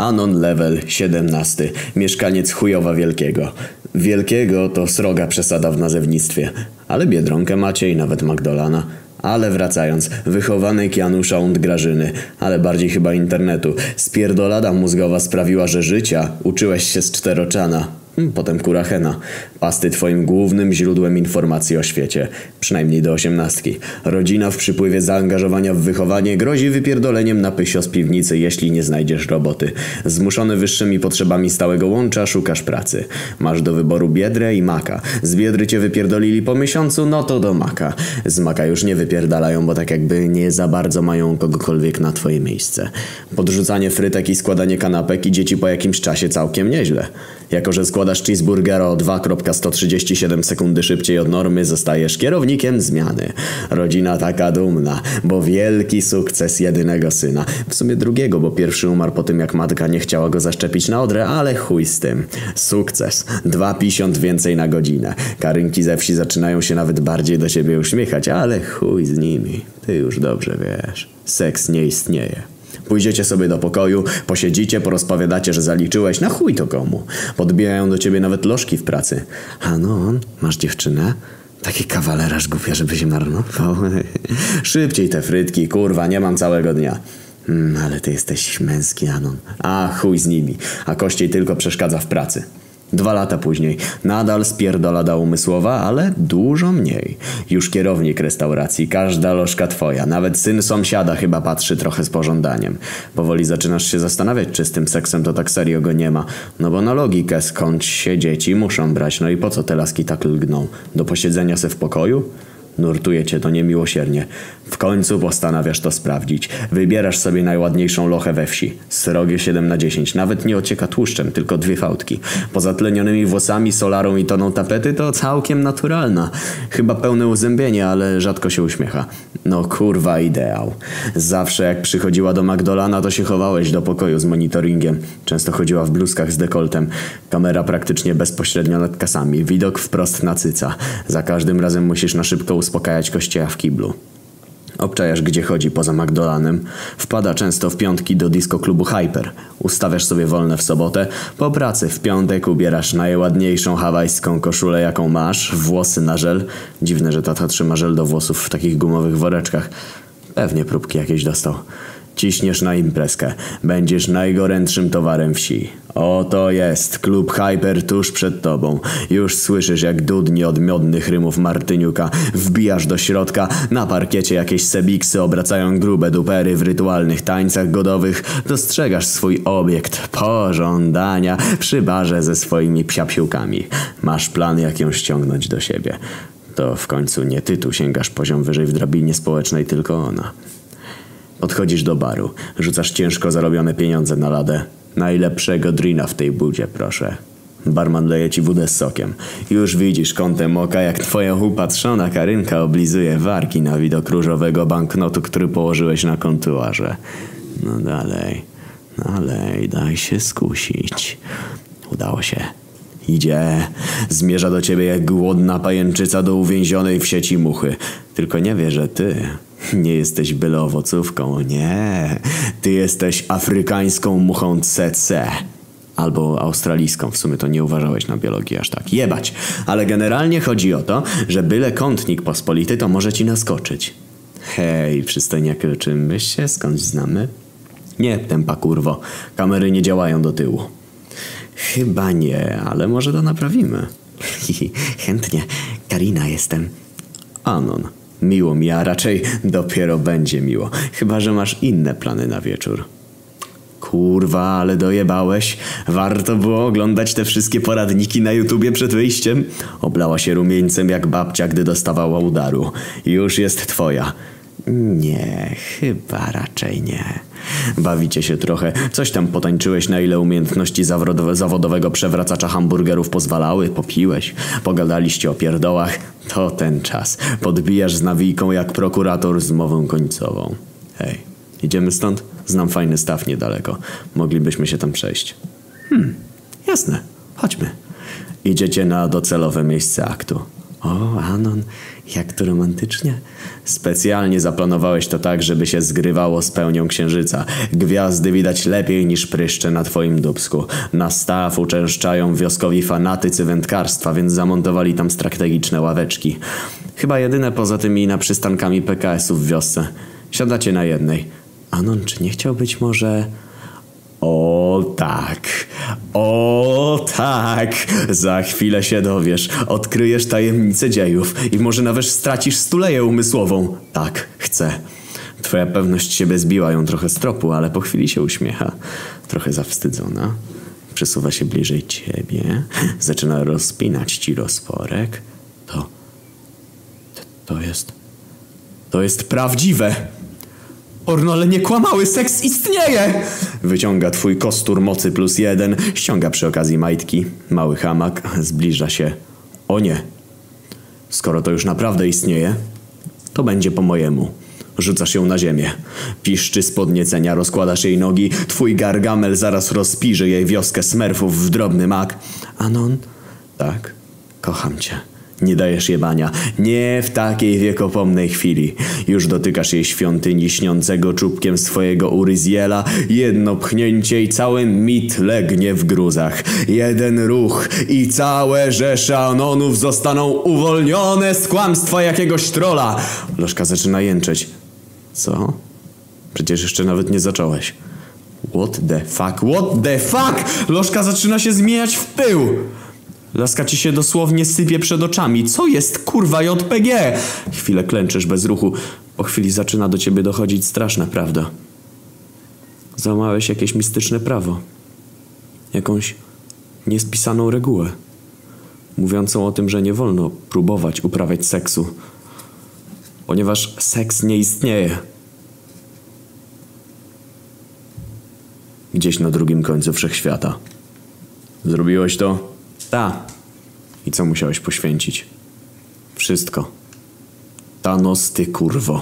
Anon level 17. Mieszkaniec chujowa wielkiego. Wielkiego to sroga przesada w nazewnictwie. Ale Biedronkę macie i nawet Magdolana. Ale wracając, wychowanek Janusza und Grażyny, ale bardziej chyba internetu. Spierdolada mózgowa sprawiła, że życia uczyłeś się z czteroczana. Hmm, Potem kurachena. Pasty twoim głównym źródłem informacji o świecie. Przynajmniej do osiemnastki. Rodzina w przypływie zaangażowania w wychowanie grozi wypierdoleniem na pysio z piwnicy, jeśli nie znajdziesz roboty. Zmuszony wyższymi potrzebami stałego łącza szukasz pracy. Masz do wyboru biedrę i maka. Z biedry cię wypierdolili po miesiącu, no to do maka. Z maka już nie wypierdalają, bo tak jakby nie za bardzo mają kogokolwiek na twoje miejsce. Podrzucanie frytek i składanie kanapek idzie ci po jakimś czasie całkiem nieźle. Jako, że składasz cheeseburgera o 2.137 sekundy szybciej od normy, zostajesz kierownikiem zmiany. Rodzina taka dumna, bo wielki sukces jedynego syna. W sumie drugiego, bo pierwszy umarł po tym, jak matka nie chciała go zaszczepić na odrę, ale chuj z tym. Sukces. 2,50 więcej na godzinę. Karynki ze wsi zaczynają się nawet bardziej do ciebie uśmiechać, ale chuj z nimi. Ty już dobrze wiesz. Seks nie istnieje. Pójdziecie sobie do pokoju, posiedzicie, porozpowiadacie, że zaliczyłeś, na chuj to komu. Podbijają do ciebie nawet lożki w pracy. A no, masz dziewczynę? Taki kawaleraż głupia, żeby się marnował. Szybciej te frytki, kurwa, nie mam całego dnia. Mm, ale ty jesteś męski, Anon. A chuj z nimi, a kościej tylko przeszkadza w pracy. Dwa lata później. Nadal spierdolada umysłowa, ale dużo mniej. Już kierownik restauracji, każda lożka twoja. Nawet syn sąsiada chyba patrzy trochę z pożądaniem. Powoli zaczynasz się zastanawiać, czy z tym seksem to tak serio go nie ma. No bo na logikę skąd się dzieci muszą brać. No i po co te laski tak lgną? Do posiedzenia se w pokoju? Nurtuje cię to niemiłosiernie. W końcu postanawiasz to sprawdzić. Wybierasz sobie najładniejszą lochę we wsi. Srogie 7 na 10. Nawet nie ocieka tłuszczem, tylko dwie fałdki. Poza tlenionymi włosami, solarą i toną tapety to całkiem naturalna. Chyba pełne uzębienie, ale rzadko się uśmiecha. No kurwa ideał. Zawsze jak przychodziła do Magdolana, to się chowałeś do pokoju z monitoringiem. Często chodziła w bluzkach z dekoltem. Kamera praktycznie bezpośrednio nad kasami. Widok wprost na cyca. Za każdym razem musisz na szybko uspokajać kościeja w kiblu. Obczajasz gdzie chodzi poza Magdolanem. Wpada często w piątki do disco klubu Hyper. Ustawiasz sobie wolne w sobotę. Po pracy w piątek ubierasz najładniejszą hawajską koszulę jaką masz. Włosy na żel. Dziwne, że tata trzyma żel do włosów w takich gumowych woreczkach. Pewnie próbki jakieś dostał. Ciśniesz na imprezkę. Będziesz najgorętszym towarem wsi. Oto jest klub Hyper tuż przed tobą. Już słyszysz jak dudni od miodnych rymów Martyniuka. Wbijasz do środka. Na parkiecie jakieś sebiksy obracają grube dupery w rytualnych tańcach godowych. Dostrzegasz swój obiekt pożądania przy barze ze swoimi psiapsiłkami. Masz plan jak ją ściągnąć do siebie. To w końcu nie ty tu sięgasz poziom wyżej w drabinie społecznej, tylko ona. Podchodzisz do baru, rzucasz ciężko zarobione pieniądze na ladę. Najlepszego drina w tej budzie, proszę. Barman leje ci wódę z sokiem. Już widzisz kątem oka, jak twoja upatrzona Karynka oblizuje warki na widok różowego banknotu, który położyłeś na kontuarze. No dalej, dalej, daj się skusić. Udało się. Idzie. Zmierza do ciebie jak głodna pajęczyca do uwięzionej w sieci muchy. Tylko nie wie, że ty nie jesteś byle owocówką. Nie. Ty jesteś afrykańską muchą CC. Albo australijską, w sumie to nie uważałeś na biologii aż tak. Jebać. Ale generalnie chodzi o to, że byle kątnik pospolity to może ci naskoczyć. Hej, przystojniaku, czy my się skądś znamy? Nie, tempa kurwo. Kamery nie działają do tyłu. Chyba nie, ale może to naprawimy. Chętnie. Karina jestem. Anon. Miło mi, a raczej dopiero będzie miło. Chyba, że masz inne plany na wieczór. Kurwa, ale dojebałeś. Warto było oglądać te wszystkie poradniki na YouTubie przed wyjściem. Oblała się rumieńcem jak babcia, gdy dostawała udaru. Już jest twoja. Nie, chyba raczej nie. Bawicie się trochę. Coś tam potańczyłeś, na ile umiejętności zawodowe, zawodowego przewracacza hamburgerów pozwalały. Popiłeś. Pogadaliście o pierdołach. To ten czas. Podbijasz z nawijką jak prokurator z mową końcową. Hej, idziemy stąd? Znam fajny staw niedaleko. Moglibyśmy się tam przejść. Hmm, jasne. Chodźmy. Idziecie na docelowe miejsce aktu. O, Anon, jak to romantycznie. Specjalnie zaplanowałeś to tak, żeby się zgrywało z pełnią księżyca. Gwiazdy widać lepiej niż pryszcze na twoim dubsku. Na staw uczęszczają wioskowi fanatycy wędkarstwa, więc zamontowali tam strategiczne ławeczki. Chyba jedyne poza tymi na przystankami PKS-ów w wiosce. Siadacie na jednej. Anon, czy nie chciał być może... O tak, o tak, za chwilę się dowiesz, odkryjesz tajemnicę dziejów i może nawet stracisz stuleję umysłową. Tak, chcę. Twoja pewność siebie zbiła ją trochę z tropu, ale po chwili się uśmiecha. Trochę zawstydzona. Przesuwa się bliżej ciebie, zaczyna rozpinać ci rozporek. To, to jest, to jest prawdziwe. Orno, ale nie kłamały, seks istnieje! Wyciąga twój kostur mocy plus jeden, ściąga przy okazji majtki. Mały hamak zbliża się. O nie. Skoro to już naprawdę istnieje, to będzie po mojemu. Rzucasz ją na ziemię. Piszczy z podniecenia, rozkładasz jej nogi. Twój gargamel zaraz rozpiże jej wioskę smerfów w drobny mak. Anon? Tak, kocham cię. Nie dajesz jebania. Nie w takiej wiekopomnej chwili. Już dotykasz jej świątyni śniącego czubkiem swojego uryziela. Jedno pchnięcie i cały mit legnie w gruzach. Jeden ruch i całe rzesze anonów zostaną uwolnione z kłamstwa jakiegoś trola. Lożka zaczyna jęczeć. Co? Przecież jeszcze nawet nie zacząłeś. What the fuck? What the fuck? Lożka zaczyna się zmieniać w pył. Laska ci się dosłownie sypie przed oczami. Co jest kurwa JPG? Chwilę klęczysz bez ruchu. Po chwili zaczyna do ciebie dochodzić straszna prawda. Złamałeś jakieś mistyczne prawo. Jakąś niespisaną regułę. Mówiącą o tym, że nie wolno próbować uprawiać seksu. Ponieważ seks nie istnieje. Gdzieś na drugim końcu wszechświata. Zrobiłeś to? Ta. I co musiałeś poświęcić? Wszystko. Thanos, ty kurwo.